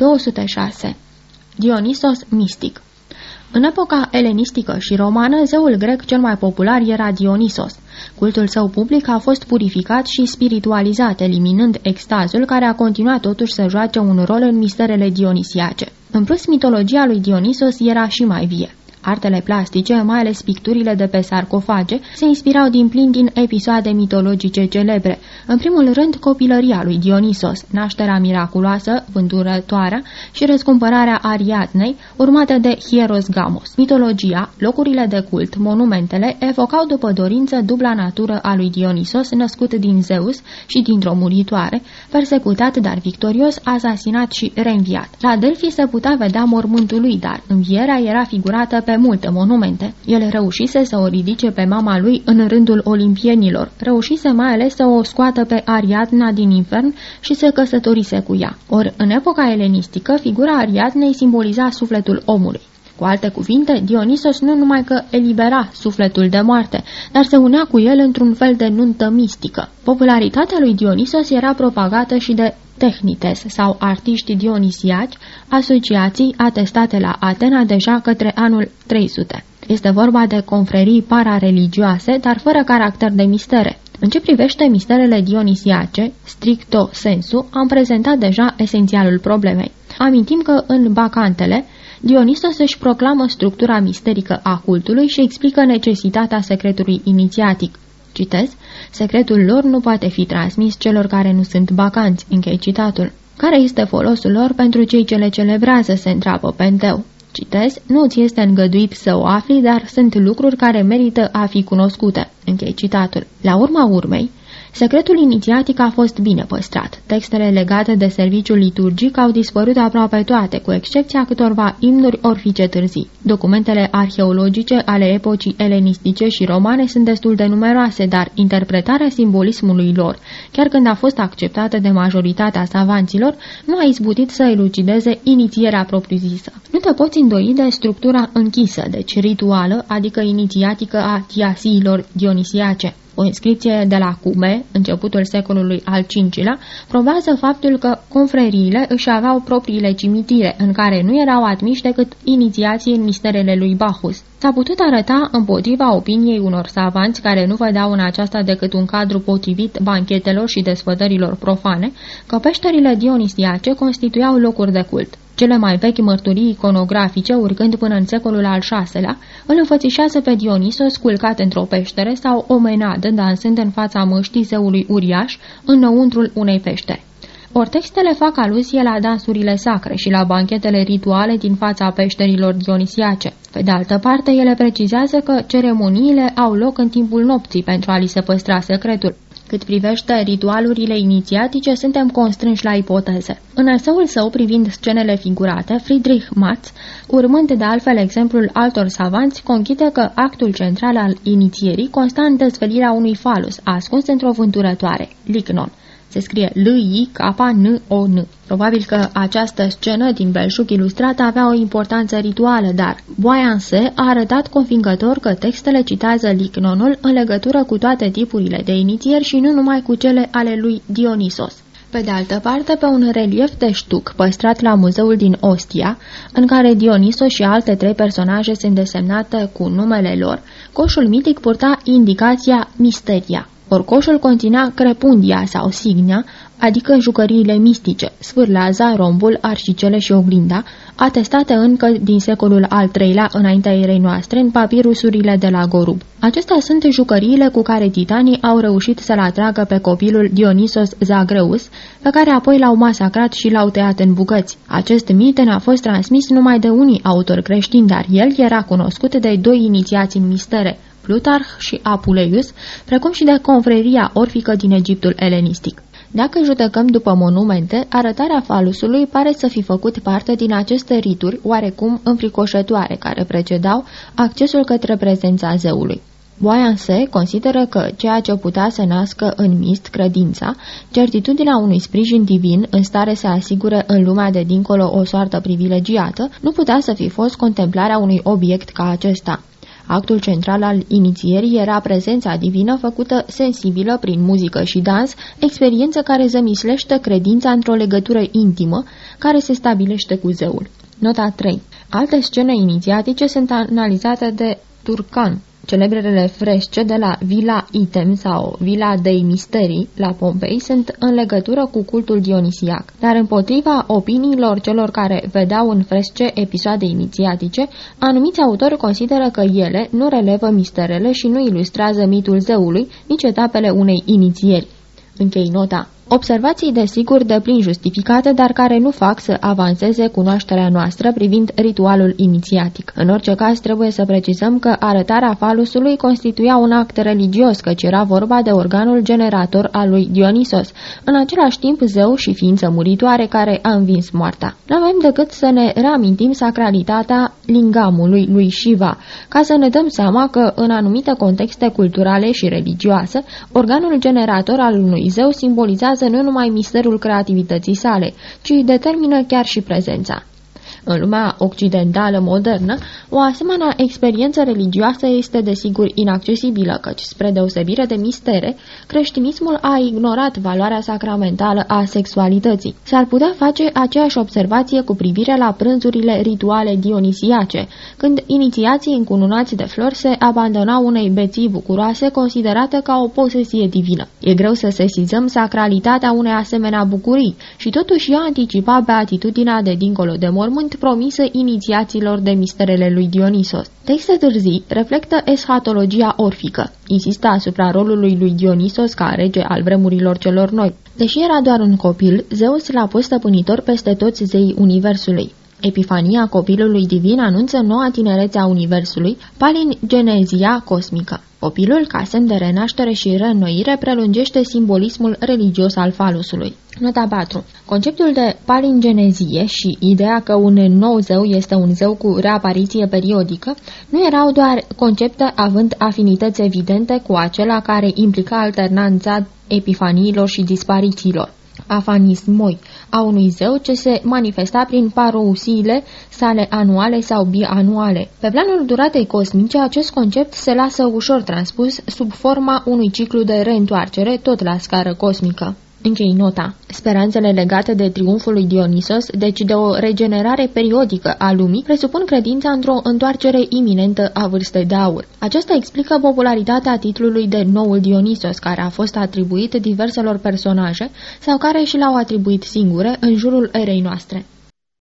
206. Dionisos mistic În epoca elenistică și romană, zeul grec cel mai popular era Dionisos. Cultul său public a fost purificat și spiritualizat, eliminând extazul care a continuat totuși să joace un rol în misterele dionisiace. În plus, mitologia lui Dionisos era și mai vie. Artele plastice, mai ales picturile de pe sarcofage, se inspirau din plin din episoade mitologice celebre. În primul rând, copilăria lui Dionisos, nașterea miraculoasă, vândurătoarea și răscumpărarea Ariadnei, urmată de Hieros Gamos. Mitologia, locurile de cult, monumentele, evocau după dorință dubla natură a lui Dionisos, născut din Zeus și dintr-o muritoare, persecutat, dar victorios, asasinat și reînviat. La Delphi se putea vedea mormântul lui, dar învierea era figurată pe multe monumente. El reușise să o ridice pe mama lui în rândul olimpienilor, reușise mai ales să o scoată pe Ariadna din infern și să căsătorise cu ea. Ori, în epoca elenistică, figura Ariadnei simboliza sufletul omului. Cu alte cuvinte, Dionisos nu numai că elibera sufletul de moarte, dar se unea cu el într-un fel de nuntă mistică. Popularitatea lui Dionisos era propagată și de tehnites sau artiști dionisiaci, asociații atestate la Atena deja către anul 300. Este vorba de confrerii parareligioase, dar fără caracter de mistere. În ce privește misterele dionisiace, stricto sensu, am prezentat deja esențialul problemei. Amintim că în Bacantele, Dionisos își proclamă structura misterică a cultului și explică necesitatea secretului inițiatic. Citez, secretul lor nu poate fi transmis celor care nu sunt bacanți, închei citatul. Care este folosul lor pentru cei ce le celebrează, se întreabă Penteu. Citez, nu ți este îngăduit să o afli, dar sunt lucruri care merită a fi cunoscute. Închei citatul. La urma urmei, Secretul inițiatic a fost bine păstrat. Textele legate de serviciul liturgic au dispărut aproape toate, cu excepția câtorva imnuri orfice târzii. Documentele arheologice ale epocii elenistice și romane sunt destul de numeroase, dar interpretarea simbolismului lor, chiar când a fost acceptată de majoritatea savanților, nu a izbutit să elucideze inițierea propriu-zisă. Nu te poți îndoi de structura închisă, deci rituală, adică inițiatică a tiasiilor dionisiace. O inscripție de la Cume, începutul secolului al V-lea, probează faptul că confreriile își aveau propriile cimitire, în care nu erau admiși decât inițiații în misterele lui Bacchus. S-a putut arăta împotriva opiniei unor savanți care nu vedeau în aceasta decât un cadru potrivit banchetelor și desfădărilor profane, că peșterile dionisiace constituiau locuri de cult. Cele mai vechi mărturii iconografice, urcând până în secolul al VI-lea, îl înfățișează pe Dionisos culcat într-o peștere sau omenat dansând în fața măștii zeului uriaș înăuntrul unei peșteri. Ori textele fac aluzie la dansurile sacre și la banchetele rituale din fața peșterilor dionisiace. Pe de altă parte, ele precizează că ceremoniile au loc în timpul nopții pentru a li se păstra secretul. Cât privește ritualurile inițiatice, suntem constrânși la ipoteze. În eseul său privind scenele figurate, Friedrich Matz, urmând de altfel exemplul altor savanți, conchide că actul central al inițierii consta în dezvelirea unui falus ascuns într-o vânturătoare, lignon. Se scrie L-I-K-N-O-N. Probabil că această scenă din belșug ilustrat avea o importanță rituală, dar Boyanse a arătat convingător că textele citează Licnonul în legătură cu toate tipurile de inițieri și nu numai cu cele ale lui Dionisos. Pe de altă parte, pe un relief de ștuc păstrat la muzeul din Ostia, în care Dioniso și alte trei personaje sunt desemnate cu numele lor, coșul mitic purta indicația Misteria. Orcoșul conținea crepundia sau signia, adică jucăriile mistice, sfârleaza, rombul, arșicele și oglinda, atestate încă din secolul al III-lea înaintea erei noastre în papirusurile de la Gorub. Acestea sunt jucăriile cu care titanii au reușit să-l atragă pe copilul Dionisos Zagreus, pe care apoi l-au masacrat și l-au tăiat în bucăți. Acest mit a fost transmis numai de unii autori creștini, dar el era cunoscut de doi inițiați în mistere, Plutarh și Apuleius, precum și de confreria orfică din Egiptul elenistic. Dacă judecăm după monumente, arătarea falusului pare să fi făcut parte din aceste rituri oarecum înfricoșătoare care precedau accesul către prezența zeului. Boyanse consideră că ceea ce putea să nască în mist credința, certitudinea unui sprijin divin în stare să asigure în lumea de dincolo o soartă privilegiată, nu putea să fi fost contemplarea unui obiect ca acesta. Actul central al inițierii era prezența divină făcută sensibilă prin muzică și dans, experiență care zămislește credința într-o legătură intimă care se stabilește cu zeul. Nota 3. Alte scene inițiatice sunt analizate de Turcan, Celebrele fresce de la Villa Item sau Villa dei Misteri la Pompei sunt în legătură cu cultul dionisiac, dar împotriva opiniilor celor care vedeau în fresce episoade inițiatice, anumiți autori consideră că ele nu relevă misterele și nu ilustrează mitul zeului, nici etapele unei inițieri. Închei nota. Observații desigur de plin justificate, dar care nu fac să avanseze cunoașterea noastră privind ritualul inițiatic. În orice caz, trebuie să precizăm că arătarea falusului constituia un act religios, căci era vorba de organul generator al lui Dionisos, în același timp zeu și ființă muritoare care a învins moartea. Nu avem decât să ne reamintim sacralitatea lingamului lui Shiva, ca să ne dăm seama că, în anumite contexte culturale și religioase, organul generator al unui zeu simbolizează nu numai misterul creativității sale, ci determină chiar și prezența. În lumea occidentală modernă, o asemenea experiență religioasă este desigur inaccesibilă, căci, spre deosebire de mistere, creștinismul a ignorat valoarea sacramentală a sexualității. S-ar putea face aceeași observație cu privire la prânzurile rituale dionisiace, când inițiații încununați de flori se abandonau unei beții bucuroase considerate ca o posesie divină. E greu să sesizăm sacralitatea unei asemenea bucurii și totuși ea anticipa beatitudinea de dincolo de mormânt sunt promisă inițiațiilor de misterele lui Dionisos. Texte târzii reflectă eschatologia orfică. Insistă asupra rolului lui Dionisos ca rege al vremurilor celor noi. Deși era doar un copil, Zeus l-a pus stăpânitor peste toți zeii universului. Epifania copilului divin anunță noua tinerețe a universului, palingenezia cosmică. Copilul, ca semn de renaștere și reînnoire, prelungește simbolismul religios al falusului. Nota 4. Conceptul de palingenezie și ideea că un nou zeu este un zeu cu reapariție periodică nu erau doar concepte având afinități evidente cu acela care implica alternanța epifaniilor și disparițiilor afanismoi a unui zeu ce se manifesta prin parousiile sale anuale sau bianuale. Pe planul duratei cosmice, acest concept se lasă ușor transpus sub forma unui ciclu de reîntoarcere tot la scară cosmică. Închei nota. Speranțele legate de triumful lui Dionisos, deci de o regenerare periodică a lumii, presupun credința într-o întoarcere iminentă a vârstei de aur. Aceasta explică popularitatea titlului de Noul Dionisos, care a fost atribuit diverselor personaje sau care și l-au atribuit singure în jurul erei noastre.